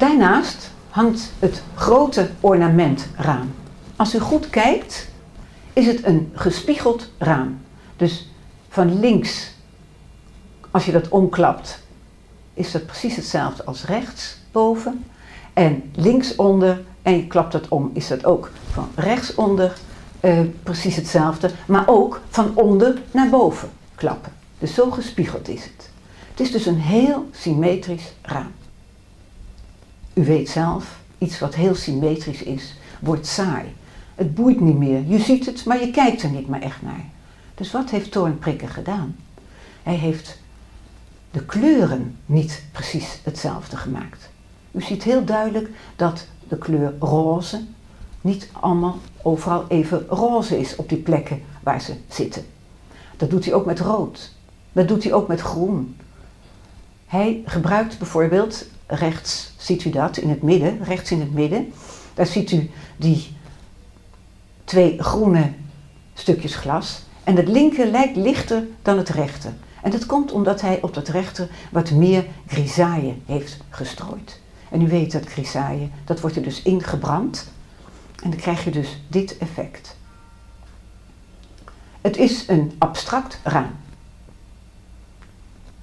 Daarnaast hangt het grote ornamentraam. Als u goed kijkt, is het een gespiegeld raam. Dus van links, als je dat omklapt, is dat precies hetzelfde als rechts boven. En linksonder, en je klapt het om, is dat ook van rechtsonder uh, precies hetzelfde. Maar ook van onder naar boven klappen. Dus zo gespiegeld is het. Het is dus een heel symmetrisch raam. U weet zelf, iets wat heel symmetrisch is, wordt saai. Het boeit niet meer. Je ziet het, maar je kijkt er niet meer echt naar. Dus wat heeft Toornprikker gedaan? Hij heeft de kleuren niet precies hetzelfde gemaakt. U ziet heel duidelijk dat de kleur roze niet allemaal overal even roze is op die plekken waar ze zitten. Dat doet hij ook met rood. Dat doet hij ook met groen. Hij gebruikt bijvoorbeeld, rechts ziet u dat, in het midden, rechts in het midden, daar ziet u die twee groene stukjes glas. En het linker lijkt lichter dan het rechter. En dat komt omdat hij op dat rechter wat meer grisaille heeft gestrooid. En u weet dat grisaille, dat wordt er dus ingebrand. En dan krijg je dus dit effect. Het is een abstract raam.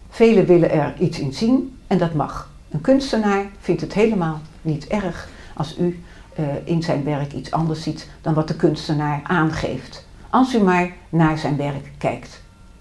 Velen willen er iets in zien en dat mag. Een kunstenaar vindt het helemaal niet erg als u uh, in zijn werk iets anders ziet dan wat de kunstenaar aangeeft. Als u maar naar zijn werk kijkt.